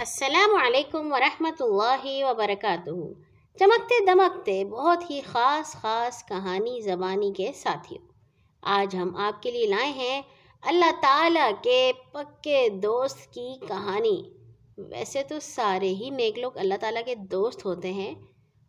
السلام علیکم ورحمۃ اللہ وبرکاتہ۔ چمکتے دمکتے بہت ہی خاص خاص کہانی زبانی کے ساتھیوں آج ہم آپ کے لیے لائے ہیں اللہ تعالیٰ کے پکے دوست کی کہانی۔ ویسے تو سارے ہی نیک لوگ اللہ تعالیٰ کے دوست ہوتے ہیں،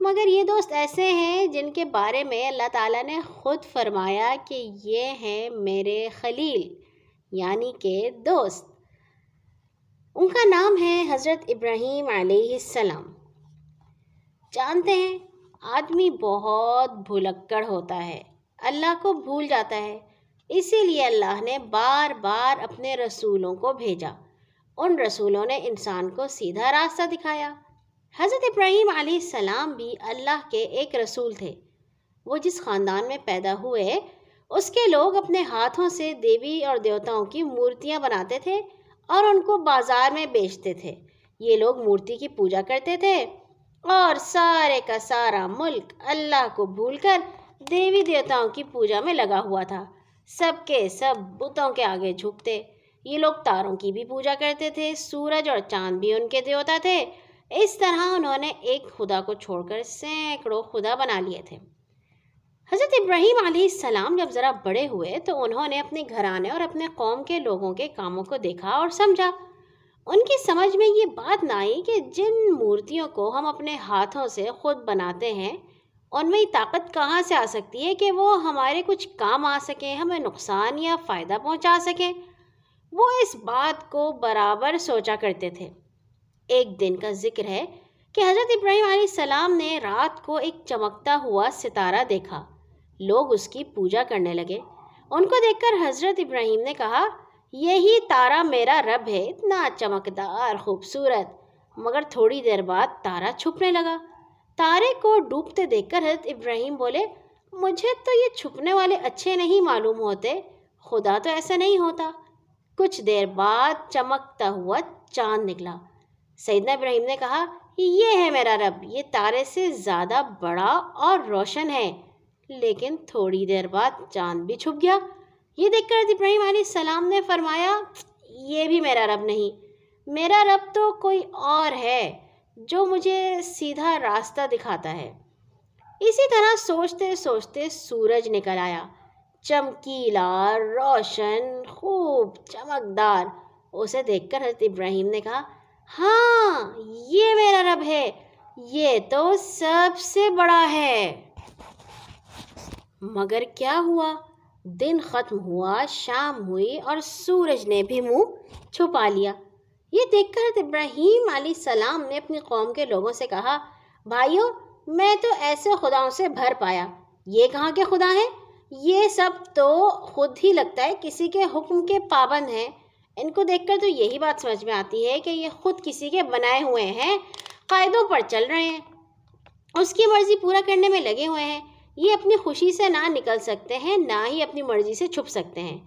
مگر یہ دوست ایسے ہیں جن کے بارے میں اللہ تعالیٰ نے خود فرمایا کہ یہ ہیں میرے خلیل یعنی کہ دوست۔ ان کا نام ہے حضرت ابراہیم علیہ السلام۔ جانتے ہیں، آدمی بہت بھلکڑ ہوتا ہے، اللہ کو بھول جاتا ہے، اسی لیے اللہ نے بار بار اپنے رسولوں کو بھیجا۔ ان رسولوں نے انسان کو سیدھا راستہ دکھایا۔ حضرت ابراہیم علیہ السلام بھی اللہ کے ایک رسول تھے۔ وہ جس خاندان میں پیدا ہوئے، اس کے لوگ اپنے ہاتھوں سے دیوی اور دیوتاؤں کی مورتیاں بناتے تھے۔ اور ان کو بازار میں بیچتے تھے۔ یہ لوگ مورتی کی پوجا کرتے تھے اور سارے کا سارا ملک اللہ کو بھول کر دیوی دیوتاؤں کی پوجا میں لگا ہوا تھا۔ سب کے سب بتوں کے آگے جھکتے۔ یہ لوگ تاروں کی بھی پوجا کرتے تھے، سورج اور چاند بھی ان کے دیوتا تھے۔ اس طرح انہوں نے ایک خدا کو چھوڑ کر سینکڑوں خدا بنا لیے تھے۔ حضرت ابراہیم علیہ السلام جب ذرا بڑے ہوئے تو انہوں نے اپنے گھرانے اور اپنے قوم کے لوگوں کے کاموں کو دیکھا اور سمجھا۔ ان کی سمجھ میں یہ بات نہ آئی کہ جن مورتیوں کو ہم اپنے ہاتھوں سے خود بناتے ہیں، ان میں طاقت کہاں سے آ سکتی ہے کہ وہ ہمارے کچھ کام آ سکیں، ہمیں نقصان یا فائدہ پہنچا سکیں؟ وہ اس بات کو برابر سوچا کرتے تھے۔ ایک دن کا ذکر ہے کہ حضرت ابراہیم علیہ السلام نے رات کو ایک چمکتا ہوا ستارہ دیکھا۔ لوگ اس کی پوجا کرنے لگے۔ ان کو دیکھ کر حضرت ابراہیم نے کہا، یہی تارا میرا رب ہے، اتنا چمکدار، خوبصورت۔ مگر تھوڑی دیر بعد تارا چھپنے لگا۔ تارے کو ڈوبتے دیکھ کر حضرت ابراہیم بولے، مجھے تو یہ چھپنے والے اچھے نہیں معلوم ہوتے، خدا تو ایسا نہیں ہوتا۔ کچھ دیر بعد چمکتا ہوا چاند نکلا۔ سیدنا ابراہیم نے کہا، یہ ہے میرا رب، یہ تارے سے زیادہ بڑا اور روشن ہے۔ لیکن تھوڑی دیر بعد چاند بھی چھپ گیا۔ یہ دیکھ کر ابراہیم علیہ السلام نے فرمایا، یہ بھی میرا رب نہیں، میرا رب تو کوئی اور ہے جو مجھے سیدھا راستہ دکھاتا ہے۔ اسی طرح سوچتے سوچتے سورج نکل آیا۔ چمکیلا، روشن، خوب چمکدار۔ اسے دیکھ کر حضرت ابراہیم نے کہا ہاں یہ میرا رب ہے، یہ تو سب سے بڑا ہے۔ مگر کیا ہوا؟ دن ختم ہوا، شام ہوئی اور سورج نے بھی منہ چھپا لیا۔ یہ دیکھ کر ابراہیم علیہ السلام نے اپنی قوم کے لوگوں سے کہا، بھائیو، میں تو ایسے خداؤں سے بھر پایا۔ یہ کہاں کے خدا ہیں؟ یہ سب تو خود ہی لگتا ہے کسی کے حکم کے پابند ہیں۔ ان کو دیکھ کر تو یہی بات سمجھ میں آتی ہے کہ یہ خود کسی کے بنائے ہوئے ہیں قاعدوں پر چل رہے ہیں۔ اس کی مرضی پورا کرنے میں لگے ہوئے ہیں۔ یہ اپنی خوشی سے نہ نکل سکتے ہیں، نہ ہی اپنی مرضی سے چھپ سکتے ہیں۔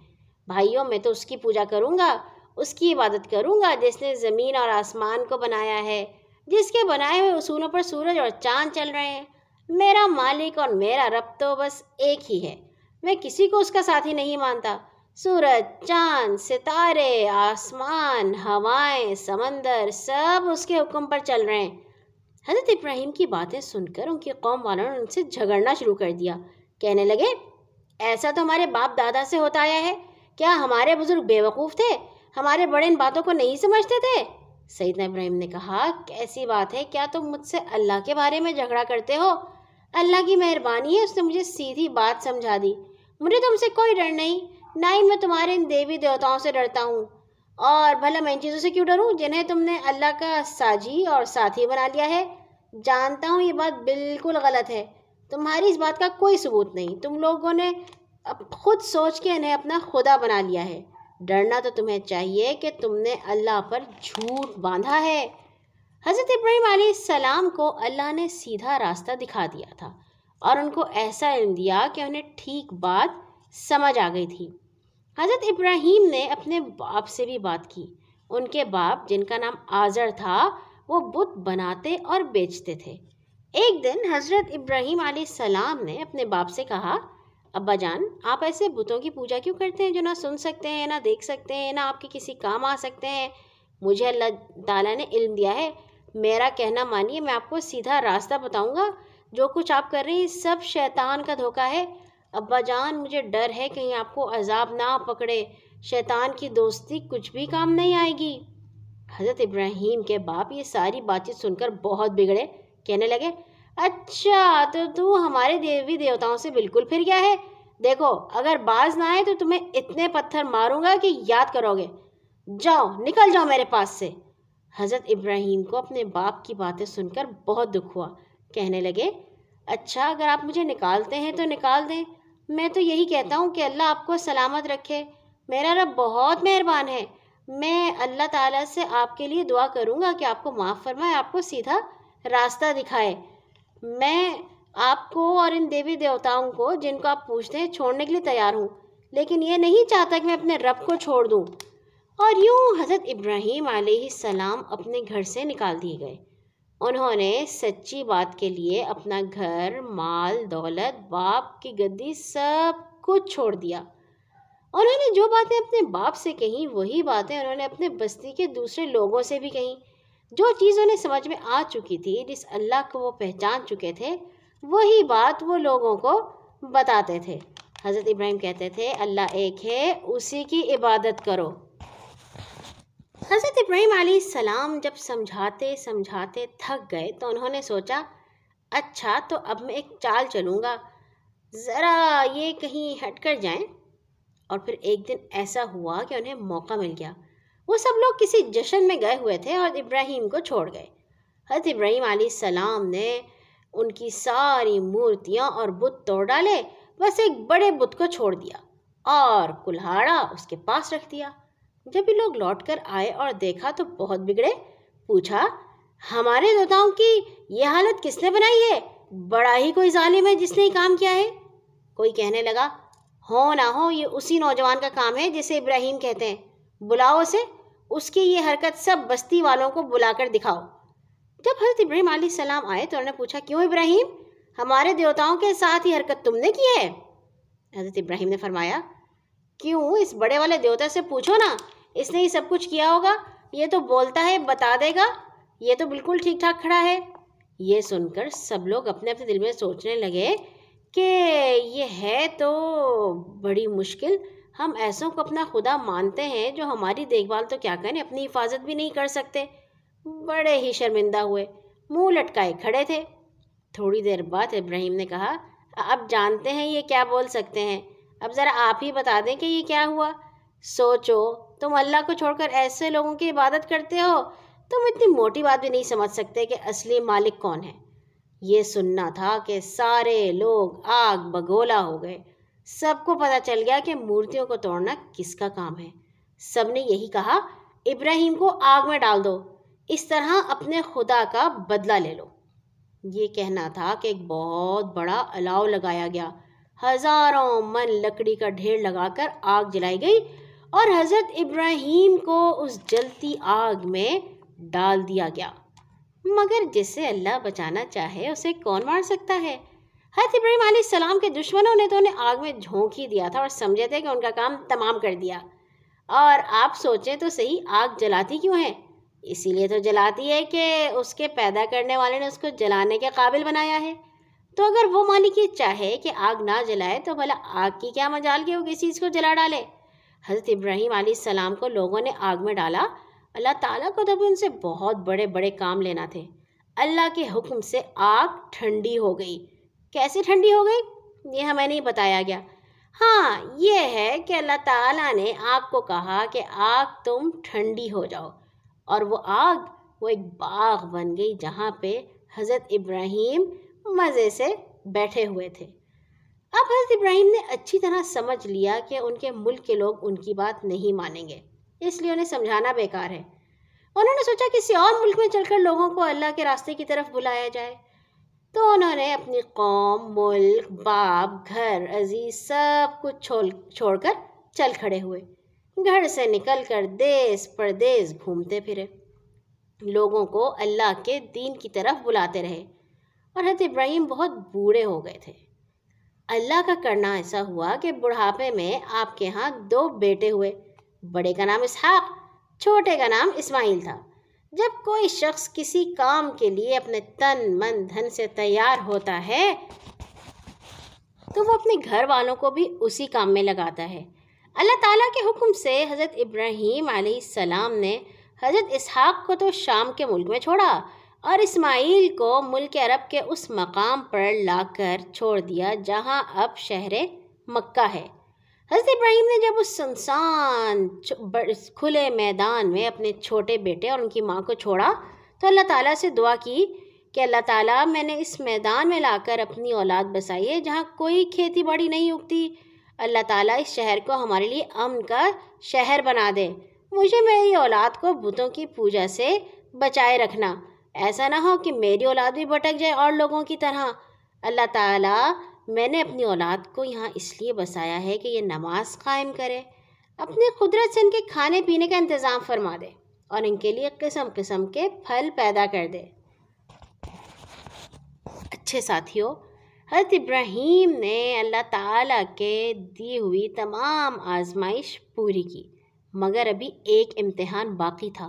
بھائیوں، میں تو اس کی پوجا کروں گا، اس کی عبادت کروں گا جس نے زمین اور آسمان کو بنایا ہے، جس کے بنائے ہوئے اصولوں پر سورج اور چاند چل رہے ہیں۔ میرا مالک اور میرا رب تو بس ایک ہی ہے۔ میں کسی کو اس کا ساتھی نہیں مانتا۔ سورج، چاند، ستارے، آسمان، ہوائیں، سمندر، سب اس کے حکم پر چل رہے ہیں۔ حضرت ابراہیم کی باتیں سن کر ان کی قوم والوں نے ان سے جھگڑنا شروع کر دیا۔ کہنے لگے، ایسا تو ہمارے باپ دادا سے ہوتا آیا ہے۔ کیا ہمارے بزرگ بے وقوف تھے؟ ہمارے بڑے ان باتوں کو نہیں سمجھتے تھے؟ سیدنا ابراہیم نے کہا، کیسی بات ہے، کیا تم مجھ سے اللہ کے بارے میں جھگڑا کرتے ہو؟ اللہ کی مہربانی ہے، اس نے مجھے سیدھی بات سمجھا دی۔ مجھے تم سے کوئی ڈر نہیں، نہ ہی میں تمہارے ان دیوی دیوتاؤں سے ڈرتا ہوں۔ اور بھلا میں ان چیزوں سے کیوں ڈروں، جنہیں تم نے اللہ کا ساجی اور ساتھی بنا لیا ہے؟ جانتا ہوں یہ بات بالکل غلط ہے۔ تمہاری اس بات کا کوئی ثبوت نہیں۔ تم لوگوں نے خود سوچ کے انہیں اپنا خدا بنا لیا ہے۔ ڈرنا تو تمہیں چاہیے کہ تم نے اللہ پر جھوٹ باندھا ہے۔ حضرت ابراہیم علیہ السلام کو اللہ نے سیدھا راستہ دکھا دیا تھا اور ان کو ایسا علم دیا کہ انہیں ٹھیک بات سمجھ آ گئی تھی۔ حضرت ابراہیم نے اپنے باپ سے بھی بات کی۔ ان کے باپ جن کا نام آزر تھا وہ بت بناتے اور بیچتے تھے۔ ایک دن حضرت ابراہیم علیہ السلام نے اپنے باپ سے کہا، ابا جان، آپ ایسے بتوں کی پوجا کیوں کرتے ہیں جو نہ سن سکتے ہیں، نہ دیکھ سکتے ہیں، نہ آپ کے کسی کام آ سکتے ہیں؟ مجھے اللہ تعالیٰ نے علم دیا ہے۔ میرا کہنا مانیے، میں آپ کو سیدھا راستہ بتاؤں گا۔ جو کچھ آپ کر رہے ہیں، سب شیطان کا دھوکہ ہے۔ ابا جان، مجھے ڈر ہے کہیں آپ کو عذاب نہ پکڑے۔ شیطان کی دوستی کچھ بھی کام نہیں آئے گی۔ حضرت ابراہیم کے باپ یہ ساری بات چیت سن کر بہت بگڑے، کہنے لگے اچھا تو تو ہمارے دیوی دیوتاؤں سے بالکل پھر گیا ہے؟ دیکھو، اگر باز نہ آئے تو تمہیں اتنے پتھر ماروں گا کہ یاد کرو گے۔ جاؤ، نکل جاؤ میرے پاس سے۔ حضرت ابراہیم کو اپنے باپ کی باتیں سن کر بہت دکھ ہوا۔ کہنے لگے اچھا اگر آپ مجھے نکالتے ہیں تو نکال دیں۔ میں تو یہی کہتا ہوں کہ اللہ آپ کو سلامت رکھے۔ میرا رب بہت مہربان ہے۔ میں اللہ تعالیٰ سے آپ کے لیے دعا کروں گا کہ آپ کو معاف فرمائے، آپ کو سیدھا راستہ دکھائے۔ میں آپ کو اور ان دیوی دیوتاؤں کو جن کو آپ پوچھتے ہیں چھوڑنے کے لیے تیار ہوں، لیکن یہ نہیں چاہتا کہ میں اپنے رب کو چھوڑ دوں۔ اور یوں حضرت ابراہیم علیہ السلام اپنے گھر سے نکال دیے گئے۔ انہوں نے سچی بات کے لیے اپنا گھر، مال، دولت، باپ کی گدی سب کچھ چھوڑ دیا۔ انہوں نے جو باتیں اپنے باپ سے کہیں، وہی باتیں انہوں نے اپنے بستی کے دوسرے لوگوں سے بھی کہیں۔ جو چیز انہیں سمجھ میں آ چکی تھی، جس اللہ کو وہ پہچان چکے تھے، وہی بات وہ لوگوں کو بتاتے تھے۔ حضرت ابراہیم کہتے تھے، اللہ ایک ہے، اسی کی عبادت کرو۔ حضرت ابراہیم علیہ السلام جب سمجھاتے سمجھاتے تھک گئے، تو انہوں نے سوچا اچھا تو اب میں ایک چال چلوں گا۔ ذرا یہ کہیں ہٹ کر جائیں۔ اور پھر ایک دن ایسا ہوا کہ انہیں موقع مل گیا۔ وہ سب لوگ کسی جشن میں گئے ہوئے تھے اور ابراہیم کو چھوڑ گئے۔ حضرت ابراہیم علیہ السلام نے ان کی ساری مورتیاں اور بت توڑ ڈالے، بس ایک بڑے بت کو چھوڑ دیا اور کلہاڑا اس کے پاس رکھ دیا۔ جب یہ لوگ لوٹ کر آئے اور دیکھا تو بہت بگڑے۔ پوچھا، ہمارے دوتاؤں کی یہ حالت کس نے بنائی ہے؟ بڑا ہی کوئی ظالم ہے جس نے یہ کام کیا ہے۔ کوئی کہنے لگا ہو نہ ہو، یہ اسی نوجوان کا کام ہے جسے ابراہیم کہتے ہیں۔ بلاؤ اسے، اس کی یہ حرکت سب بستی والوں کو بلا کر دکھاؤ۔ جب حضرت ابراہیم علیہ السلام آئے تو انہوں نے پوچھا، کیوں ابراہیم؟ ہمارے دیوتاؤں کے ساتھ یہ حرکت تم نے کی ہے؟ حضرت ابراہیم نے فرمایا، کیوں؟ اس بڑے والے دیوتا سے پوچھو نا، اس نے یہ سب کچھ کیا ہوگا؟ یہ تو بولتا ہے، بتا دے گا۔ یہ تو بالکل ٹھیک ٹھاک کھڑا ہے۔ یہ سن کر سب لوگ اپنے اپنے دل میں سوچنے لگے کہ یہ ہے تو بڑی مشکل۔ ہم ایسوں کو اپنا خدا مانتے ہیں جو ہماری دیکھ بھال تو کیا کریں، اپنی حفاظت بھی نہیں کر سکتے۔ بڑے ہی شرمندہ ہوئے۔ منہ لٹکائے کھڑے تھے۔ تھوڑی دیر بعد ابراہیم نے کہا، اب جانتے ہیں یہ کیا بول سکتے ہیں۔ اب ذرا آپ ہی بتا دیں کہ یہ کیا ہوا۔ سوچو، تم اللہ کو چھوڑ کر ایسے لوگوں کی عبادت کرتے ہو؟ تم اتنی موٹی بات بھی نہیں سمجھ سکتے کہ اصلی مالک کون ہے۔ یہ سننا تھا کہ سارے لوگ آگ بگولا ہو گئے۔ سب کو پتہ چل گیا کہ مورتیوں کو توڑنا کس کا کام ہے۔ سب نے یہی کہا، ابراہیم کو آگ میں ڈال دو، اس طرح اپنے خدا کا بدلہ لے لو۔ یہ کہنا تھا کہ ایک بہت بڑا الاؤ لگایا گیا۔ ہزاروں من لکڑی کا ڈھیر لگا کر آگ جلائی گئی اور حضرت ابراہیم کو اس جلتی آگ میں ڈال دیا گیا۔ مگر جسے اللہ بچانا چاہے اسے کون مار سکتا ہے؟ حضرت ابراہیم علیہ السلام کے دشمنوں نے تو انہیں آگ میں جھونک ہی دیا تھا اور سمجھے تھے کہ ان کا کام تمام کر دیا۔ اور آپ سوچیں تو صحیح آگ جلاتی کیوں ہے؟ اسی لیے تو جلاتی ہے کہ اس کے پیدا کرنے والے نے اس کو جلانے کے قابل بنایا ہے۔ تو اگر وہ مالک یہ چاہے کہ آگ نہ جلائے تو بھلا آگ کی کیا مجال کہ وہ کسی چیز کو جلا ڈالے؟ حضرت ابراہیم علیہ السلام کو لوگوں نے آگ میں ڈالا اللہ تعالیٰ کو تو بھی ان سے بہت بڑے بڑے کام لینا تھے۔ اللہ کے حکم سے آگ ٹھنڈی ہو گئی۔ کیسے ٹھنڈی ہو گئی؟ یہ ہمیں نہیں بتایا گیا۔ ہاں یہ ہے کہ اللہ تعالیٰ نے آگ کو کہا کہ آگ تم ٹھنڈی ہو جاؤ۔ اور وہ آگ، وہ ایک باغ بن گئی جہاں پہ حضرت ابراہیم مزے سے بیٹھے ہوئے تھے۔ اب حضرت ابراہیم نے اچھی طرح سمجھ لیا کہ ان کے ملک کے لوگ ان کی بات نہیں مانیں گے۔ اس لیے انہیں سمجھانا بیکار ہے۔ انہوں نے سوچا کسی اور ملک میں چل کر لوگوں کو اللہ کے راستے کی طرف بلایا جائے۔ تو انہوں نے اپنی قوم، ملک، باپ، گھر، عزیز سب کچھ چھوڑ چھوڑ کر چل کھڑے ہوئے۔ گھر سے نکل کر دیس پردیس گھومتے پھرے۔ لوگوں کو اللہ کے دین کی طرف بلاتے رہے۔ اور حضرت ابراہیم بہت بوڑھے ہو گئے تھے۔ اللہ کا کرنا ایسا ہوا کہ بڑھاپے میں آپ کے ہاں دو بیٹے ہوئے۔ بڑے کا نام اسحاق، چھوٹے کا نام اسماعیل تھا۔ جب کوئی شخص کسی کام کے لیے اپنے تن، من، دھن سے تیار ہوتا ہے، تو وہ اپنے گھر والوں کو بھی اسی کام میں لگاتا ہے۔ اللہ تعالیٰ کے حکم سے حضرت ابراہیم علیہ السلام نے حضرت اسحاق کو تو شام کے ملک میں چھوڑا اور اسماعیل کو ملک عرب کے اس مقام پر لا کر چھوڑ دیا جہاں اب شہر مکہ ہے۔ حضرت ابراہیم نے جب اس سنسان کھلے میدان میں اپنے چھوٹے بیٹے اور ان کی ماں کو چھوڑا، تو اللہ تعالیٰ سے دعا کی کہ اللہ تعالیٰ میں نے اس میدان میں لا کر اپنی اولاد بسائی ہے جہاں کوئی کھیتی باڑی نہیں اگتی۔ اللہ تعالیٰ اس شہر کو ہمارے لیے امن کا شہر بنا دے۔ مجھے میری اولاد کو بتوں کی پوجا سے بچائے رکھنا۔ ایسا نہ ہو کہ میری اولاد بھی بھٹک جائے اور لوگوں کی طرح۔ اللہ تعالیٰ میں نے اپنی اولاد کو یہاں اس لیے بسایا ہے کہ یہ نماز قائم کرے۔ اپنی قدرت سے ان کے کھانے پینے کا انتظام فرما دے اور ان کے لیے قسم قسم کے پھل پیدا کر دے۔ اچھے ساتھیوں حضرت ابراہیم نے اللہ تعالیٰ کے دی ہوئی تمام آزمائش پوری کی، مگر ابھی ایک امتحان باقی تھا۔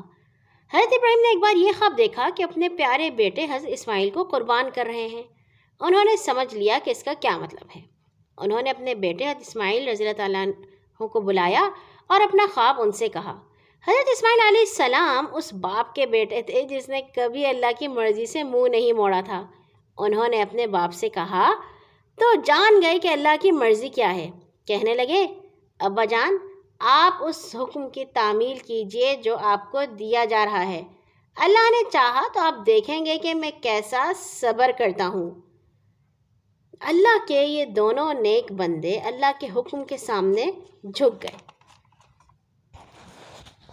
حضرت ابراہیم نے ایک بار یہ خواب دیکھا کہ اپنے پیارے بیٹے حضرت اسماعیل کو قربان کر رہے ہیں۔ انہوں نے سمجھ لیا کہ اس کا کیا مطلب ہے۔ انہوں نے اپنے بیٹے حضرت اسماعیل رضی اللہ تعالیٰ کو بلایا اور اپنا خواب ان سے کہا۔ حضرت اسماعیل علیہ السلام اس باپ کے بیٹے تھے جس نے کبھی اللہ کی مرضی سے منہ نہیں موڑا تھا۔ انہوں نے اپنے باپ سے کہا، تو جان گئے کہ اللہ کی مرضی کیا ہے۔ کہنے لگے، ابا جان، آپ اس حکم کی تعمیل کیجیے جو آپ کو دیا جا رہا ہے۔ اللہ نے چاہا تو آپ دیکھیں گے کہ میں کیسا صبر کرتا ہوں۔ اللہ کے یہ دونوں نیک بندے اللہ کے حکم کے سامنے جھک گئے۔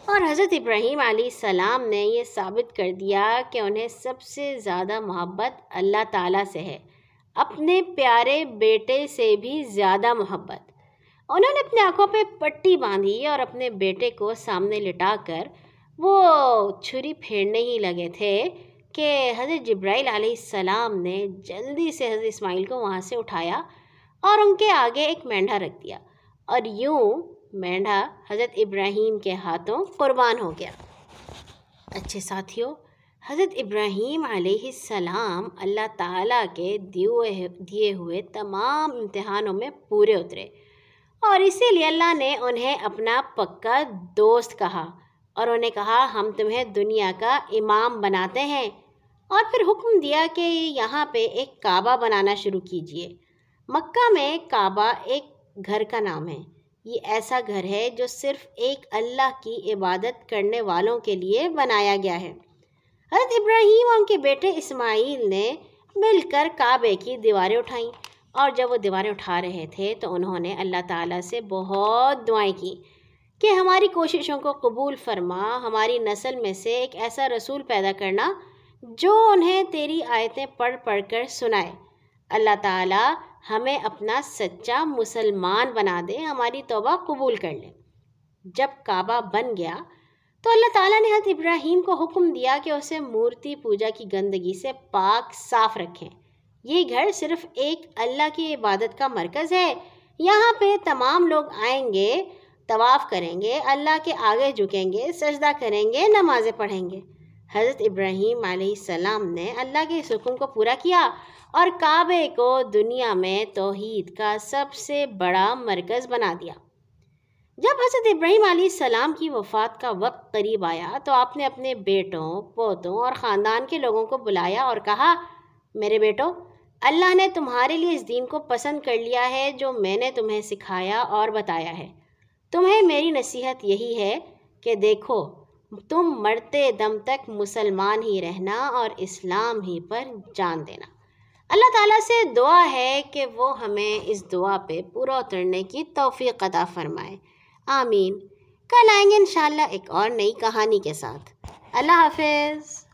اور حضرت ابراہیم علیہ السلام نے یہ ثابت کر دیا کہ انہیں سب سے زیادہ محبت اللہ تعالیٰ سے ہے۔ اپنے پیارے بیٹے سے بھی زیادہ محبت۔ انہوں نے اپنے آنکھوں پہ پٹی باندھی اور اپنے بیٹے کو سامنے لٹا کر وہ چھری پھیرنے ہی لگے تھے۔ کہ حضرت جبرائیل علیہ السلام نے جلدی سے حضرت اسماعیل کو وہاں سے اٹھایا اور ان کے آگے ایک مینڈھا رکھ دیا اور یوں مینڈھا حضرت ابراہیم کے ہاتھوں قربان ہو گیا۔ اچھے ساتھیوں، حضرت ابراہیم علیہ السلام اللہ تعالیٰ کے دیے ہوئے تمام امتحانوں میں پورے اترے اور اسی لیے اللہ نے انہیں اپنا پکا دوست کہا اور انہیں کہا، ہم تمہیں دنیا کا امام بناتے ہیں۔ اور پھر حکم دیا کہ یہاں پہ ایک کعبہ بنانا شروع کیجیے۔ مکہ میں کعبہ ایک گھر کا نام ہے۔ یہ ایسا گھر ہے جو صرف ایک اللہ کی عبادت کرنے والوں کے لیے بنایا گیا ہے۔ حضرت ابراہیم اور ان کے بیٹے اسماعیل نے مل کر کعبے کی دیواریں اٹھائیں۔ اور جب وہ دیواریں اٹھا رہے تھے تو انہوں نے اللہ تعالیٰ سے بہت دعائیں کی کہ ہماری کوششوں کو قبول فرما، ہماری نسل میں سے ایک ایسا رسول پیدا کرنا جو انہیں تیری آیتیں پڑھ پڑھ کر سنائے۔ اللہ تعالیٰ ہمیں اپنا سچا مسلمان بنا دے، ہماری توبہ قبول کر لے۔ جب کعبہ بن گیا تو اللہ تعالیٰ نے حضرت ابراہیم کو حکم دیا کہ اسے مورتی پوجا کی گندگی سے پاک صاف رکھیں۔ یہ گھر صرف ایک اللہ کی عبادت کا مرکز ہے۔ یہاں پہ تمام لوگ آئیں گے، طواف کریں گے، اللہ کے آگے جھکیں گے، سجدہ کریں گے، نمازیں پڑھیں گے۔ حضرت ابراہیم علیہ السلام نے اللہ کے حکم کو پورا کیا اور کعبے کو دنیا میں توحید کا سب سے بڑا مرکز بنا دیا۔ جب حضرت ابراہیم علیہ السلام کی وفات کا وقت قریب آیا تو آپ نے اپنے بیٹوں، پوتوں اور خاندان کے لوگوں کو بلایا اور کہا، میرے بیٹوں اللہ نے تمہارے لیے اس دین کو پسند کر لیا ہے جو میں نے تمہیں سکھایا اور بتایا ہے۔ تمہیں میری نصیحت یہی ہے کہ دیکھو تم مرتے دم تک مسلمان ہی رہنا اور اسلام ہی پر جان دینا۔ اللہ تعالیٰ سے دعا ہے کہ وہ ہمیں اس دعا پہ پورا اترنے کی توفیق عطا فرمائے۔ آمین۔ کل آئیں گے انشاءاللہ ایک اور نئی کہانی کے ساتھ۔ اللہ حافظ۔